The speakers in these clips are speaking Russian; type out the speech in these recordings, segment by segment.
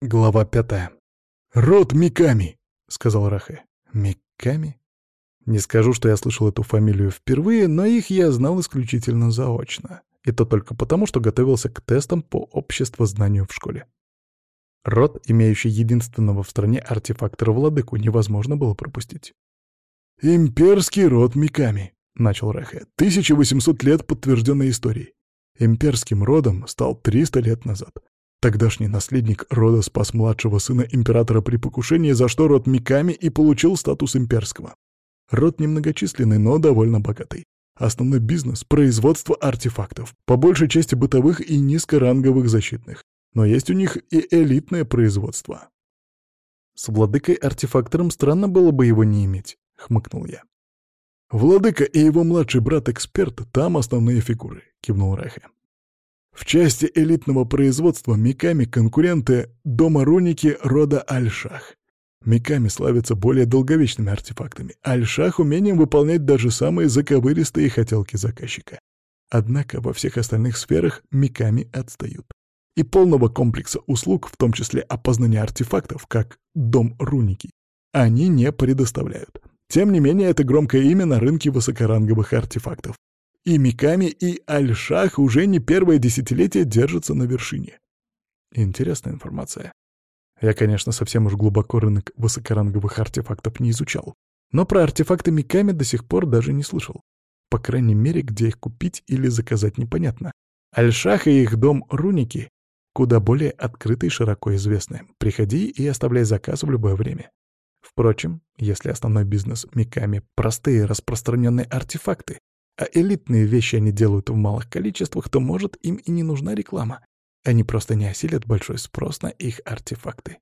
Глава пятая. «Род Миками!» — сказал Рахе. «Миками?» Не скажу, что я слышал эту фамилию впервые, но их я знал исключительно заочно. И то только потому, что готовился к тестам по обществознанию в школе. Род, имеющий единственного в стране артефактора-владыку, невозможно было пропустить. «Имперский род Миками», — начал Рахе. «1800 лет подтвержденной историей. Имперским родом стал 300 лет назад. Тогдашний наследник рода спас младшего сына императора при покушении, за что род Миками и получил статус имперского. Род немногочисленный, но довольно богатый. Основной бизнес — производство артефактов, по большей части бытовых и низкоранговых защитных. Но есть у них и элитное производство. «С владыкой-артефактором странно было бы его не иметь», — хмыкнул я. «Владыка и его младший брат-эксперт — там основные фигуры», — кивнул Рахе. В части элитного производства Миками конкуренты дома Руники рода Альшах. Миками славятся более долговечными артефактами, Альшах — умением выполнять даже самые заковыристые хотелки заказчика. Однако во всех остальных сферах Миками отстают. И полного комплекса услуг, в том числе опознания артефактов, как дом Руники, они не предоставляют. Тем не менее, это громкое имя на рынке высокоранговых артефактов. И Миками, и Альшах уже не первое десятилетие держатся на вершине. Интересная информация. Я, конечно, совсем уж глубоко рынок высокоранговых артефактов не изучал, но про артефакты Миками до сих пор даже не слышал. По крайней мере, где их купить или заказать непонятно. Альшах и их дом Руники куда более открыты и широко известны. Приходи и оставляй заказ в любое время. Впрочем, если основной бизнес Миками — простые распространенные артефакты, а элитные вещи они делают в малых количествах, то, может, им и не нужна реклама. Они просто не осилят большой спрос на их артефакты.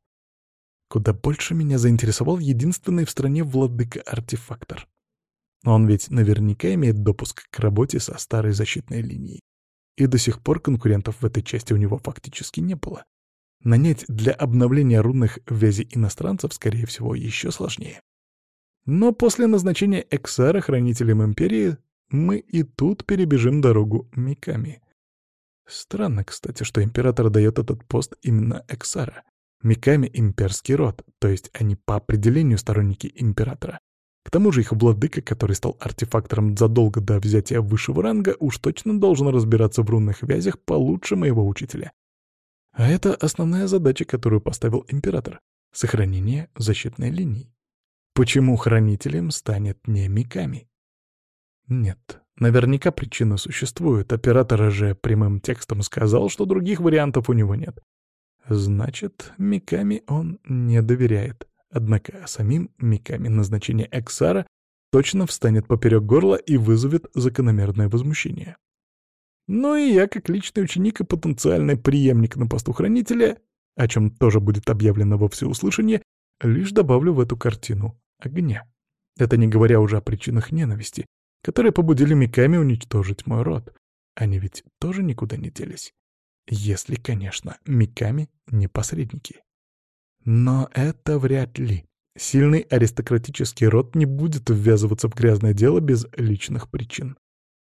Куда больше меня заинтересовал единственный в стране владыка-артефактор. Он ведь наверняка имеет допуск к работе со старой защитной линией. И до сих пор конкурентов в этой части у него фактически не было. Нанять для обновления рунных вязей иностранцев, скорее всего, еще сложнее. Но после назначения Эксара хранителем Империи мы и тут перебежим дорогу Миками. Странно, кстати, что Император дает этот пост именно Эксара. Миками — имперский род, то есть они по определению сторонники Императора. К тому же их владыка, который стал артефактором задолго до взятия высшего ранга, уж точно должен разбираться в рунных вязях получше моего учителя. А это основная задача, которую поставил император — сохранение защитной линии. Почему хранителем станет не Миками? Нет, наверняка причина существует. Оператор же прямым текстом сказал, что других вариантов у него нет. Значит, Миками он не доверяет. Однако самим Миками назначение Эксара точно встанет поперек горла и вызовет закономерное возмущение. Ну и я, как личный ученик и потенциальный преемник на посту хранителя, о чем тоже будет объявлено во всеуслышание, лишь добавлю в эту картину огня. Это не говоря уже о причинах ненависти, которые побудили Миками уничтожить мой род. Они ведь тоже никуда не делись. Если, конечно, Миками не посредники. Но это вряд ли. Сильный аристократический род не будет ввязываться в грязное дело без личных причин.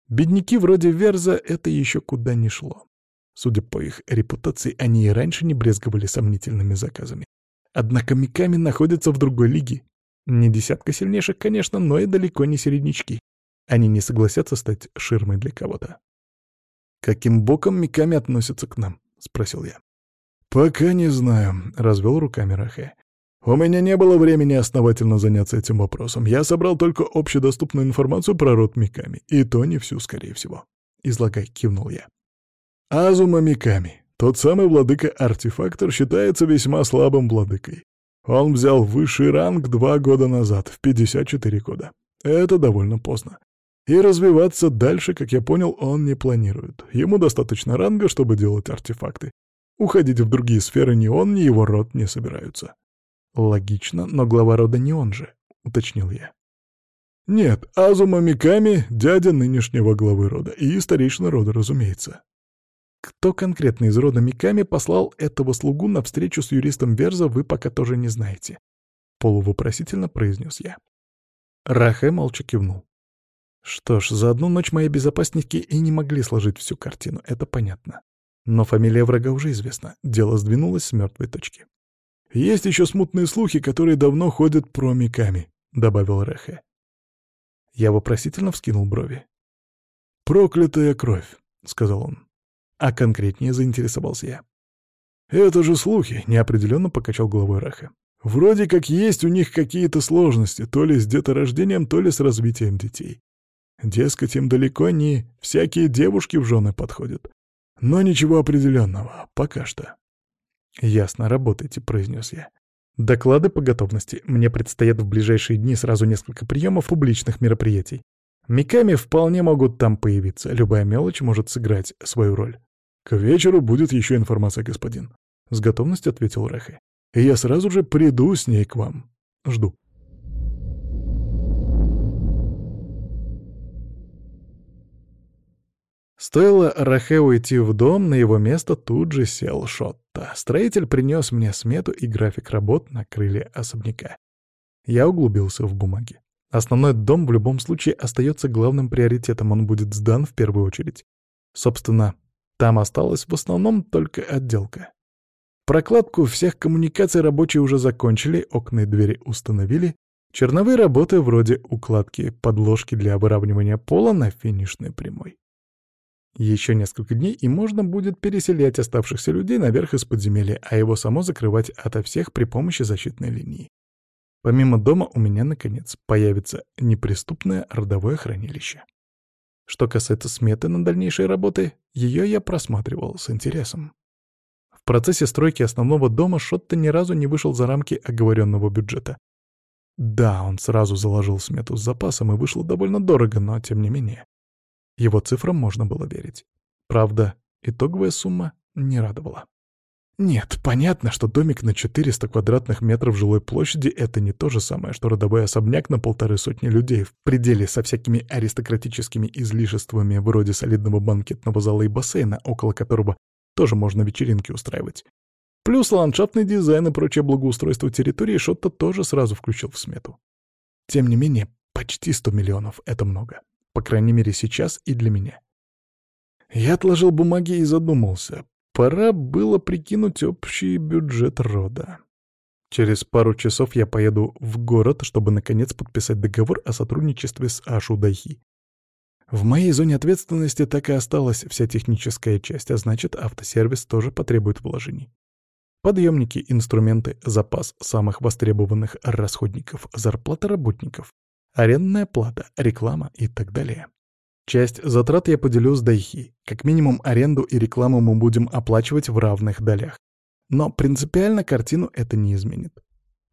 Бедняки вроде Верза это еще куда ни шло. Судя по их репутации, они и раньше не брезговали сомнительными заказами. Однако Миками находятся в другой лиге. Не десятка сильнейших, конечно, но и далеко не середнячки. Они не согласятся стать ширмой для кого-то. «Каким боком Миками относятся к нам?» — спросил я. «Пока не знаю», — развел руками Рахе. У меня не было времени основательно заняться этим вопросом. Я собрал только общедоступную информацию про род Миками, и то не всю, скорее всего. Излагай, кивнул я. Азума Миками, тот самый владыка-артефактор, считается весьма слабым владыкой. Он взял высший ранг два года назад, в 54 года. Это довольно поздно. И развиваться дальше, как я понял, он не планирует. Ему достаточно ранга, чтобы делать артефакты. Уходить в другие сферы ни он, ни его род не собираются. «Логично, но глава рода не он же», — уточнил я. «Нет, Азума Миками — дядя нынешнего главы рода, и старейшина рода, разумеется». Кто конкретно из рода Миками послал этого слугу на встречу с юристом Верза, вы пока тоже не знаете. Полувопросительно произнес я. Рахе молча кивнул. Что ж, за одну ночь мои безопасники и не могли сложить всю картину, это понятно. Но фамилия врага уже известна, дело сдвинулось с мертвой точки. Есть еще смутные слухи, которые давно ходят про Миками», — добавил Рехе. Я вопросительно вскинул брови. «Проклятая кровь», — сказал он. А конкретнее заинтересовался я. «Это же слухи», — неопределенно покачал головой Раха. «Вроде как есть у них какие-то сложности, то ли с деторождением, то ли с развитием детей. Дескать, им далеко не всякие девушки в жены подходят. Но ничего определенного, пока что». «Ясно, работайте», — произнес я. «Доклады по готовности. Мне предстоят в ближайшие дни сразу несколько приемов публичных мероприятий. Миками вполне могут там появиться. Любая мелочь может сыграть свою роль». «К вечеру будет еще информация, господин», — с готовностью ответил Рэхэ. «И я сразу же приду с ней к вам. Жду». Стоило Рахе уйти в дом, на его место тут же сел Шотта. Строитель принес мне смету и график работ на крыле особняка. Я углубился в бумаги. Основной дом в любом случае остается главным приоритетом, он будет сдан в первую очередь. Собственно, там осталась в основном только отделка. Прокладку всех коммуникаций рабочие уже закончили, окна и двери установили. Черновые работы вроде укладки подложки для выравнивания пола на финишной прямой. Еще несколько дней, и можно будет переселять оставшихся людей наверх из подземелья, а его само закрывать ото всех при помощи защитной линии. Помимо дома у меня, наконец, появится неприступное родовое хранилище. Что касается сметы на дальнейшие работы, ее я просматривал с интересом. В процессе стройки основного дома Шотто ни разу не вышел за рамки оговоренного бюджета. Да, он сразу заложил смету с запасом и вышло довольно дорого, но тем не менее. Его цифрам можно было верить. Правда, итоговая сумма не радовала. Нет, понятно, что домик на 400 квадратных метров жилой площади — это не то же самое, что родовой особняк на полторы сотни людей в пределе со всякими аристократическими излишествами вроде солидного банкетного зала и бассейна, около которого тоже можно вечеринки устраивать. Плюс ландшафтный дизайн и прочее благоустройство территории Шотто тоже сразу включил в смету. Тем не менее, почти 100 миллионов — это много. По крайней мере, сейчас и для меня. Я отложил бумаги и задумался. Пора было прикинуть общий бюджет рода. Через пару часов я поеду в город, чтобы наконец подписать договор о сотрудничестве с Ашу Дайхи. В моей зоне ответственности так и осталась вся техническая часть, а значит, автосервис тоже потребует вложений. Подъемники, инструменты, запас самых востребованных расходников, зарплата работников арендная плата, реклама и так далее. Часть затрат я поделю с Дайхи. Как минимум аренду и рекламу мы будем оплачивать в равных долях. Но принципиально картину это не изменит.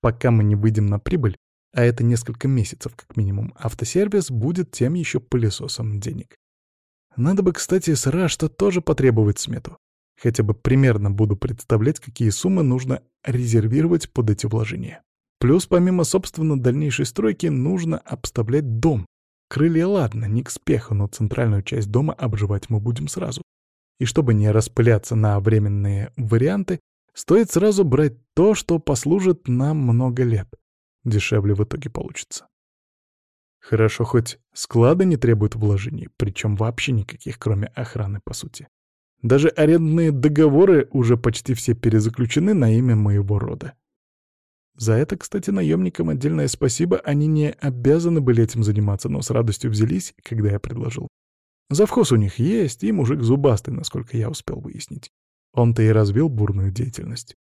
Пока мы не выйдем на прибыль, а это несколько месяцев как минимум, автосервис будет тем еще пылесосом денег. Надо бы, кстати, с Рашта тоже потребовать смету. Хотя бы примерно буду представлять, какие суммы нужно резервировать под эти вложения. Плюс, помимо, собственно, дальнейшей стройки, нужно обставлять дом. Крылья ладно, не к спеху, но центральную часть дома обживать мы будем сразу. И чтобы не распыляться на временные варианты, стоит сразу брать то, что послужит нам много лет. Дешевле в итоге получится. Хорошо, хоть склады не требуют вложений, причем вообще никаких, кроме охраны, по сути. Даже арендные договоры уже почти все перезаключены на имя моего рода. За это, кстати, наемникам отдельное спасибо, они не обязаны были этим заниматься, но с радостью взялись, когда я предложил. Завхоз у них есть, и мужик зубастый, насколько я успел выяснить. Он-то и развил бурную деятельность.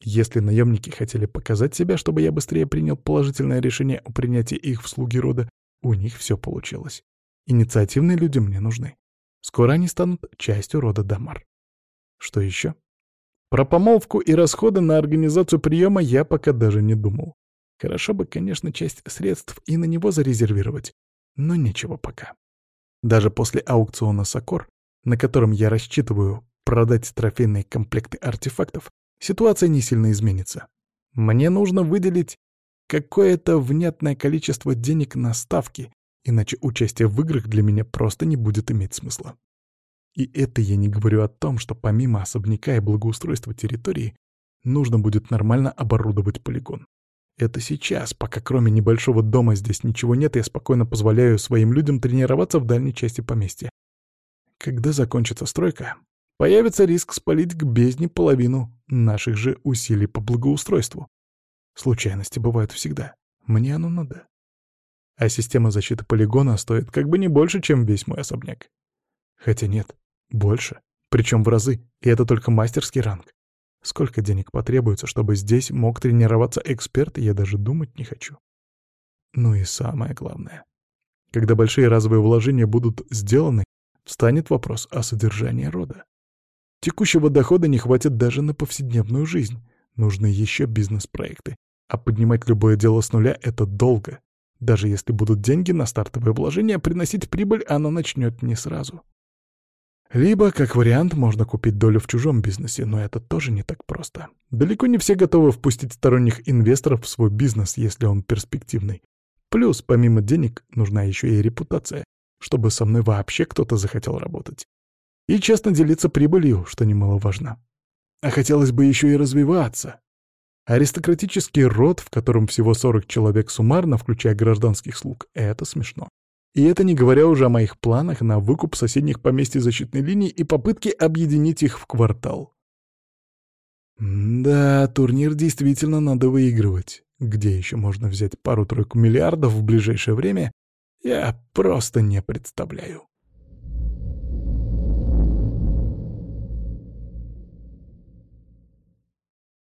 Если наемники хотели показать себя, чтобы я быстрее принял положительное решение о принятии их в слуги рода, у них все получилось. Инициативные люди мне нужны. Скоро они станут частью рода Дамар. Что еще? Про помолвку и расходы на организацию приема я пока даже не думал. Хорошо бы, конечно, часть средств и на него зарезервировать, но нечего пока. Даже после аукциона «Сокор», на котором я рассчитываю продать трофейные комплекты артефактов, ситуация не сильно изменится. Мне нужно выделить какое-то внятное количество денег на ставки, иначе участие в играх для меня просто не будет иметь смысла. И это я не говорю о том, что помимо особняка и благоустройства территории, нужно будет нормально оборудовать полигон. Это сейчас, пока кроме небольшого дома здесь ничего нет, я спокойно позволяю своим людям тренироваться в дальней части поместья. Когда закончится стройка, появится риск спалить к бездне половину наших же усилий по благоустройству. Случайности бывают всегда. Мне оно надо. А система защиты полигона стоит как бы не больше, чем весь мой особняк. Хотя нет, больше. Причем в разы, и это только мастерский ранг. Сколько денег потребуется, чтобы здесь мог тренироваться эксперт, я даже думать не хочу. Ну и самое главное. Когда большие разовые вложения будут сделаны, встанет вопрос о содержании рода. Текущего дохода не хватит даже на повседневную жизнь. Нужны еще бизнес-проекты. А поднимать любое дело с нуля — это долго. Даже если будут деньги на стартовые вложения, приносить прибыль оно начнет не сразу. Либо, как вариант, можно купить долю в чужом бизнесе, но это тоже не так просто. Далеко не все готовы впустить сторонних инвесторов в свой бизнес, если он перспективный. Плюс, помимо денег, нужна еще и репутация, чтобы со мной вообще кто-то захотел работать. И честно делиться прибылью, что немаловажно. А хотелось бы еще и развиваться. Аристократический род, в котором всего 40 человек суммарно, включая гражданских слуг, это смешно. И это не говоря уже о моих планах на выкуп соседних поместьй защитной линии и попытки объединить их в квартал. Да, турнир действительно надо выигрывать. Где еще можно взять пару-тройку миллиардов в ближайшее время, я просто не представляю.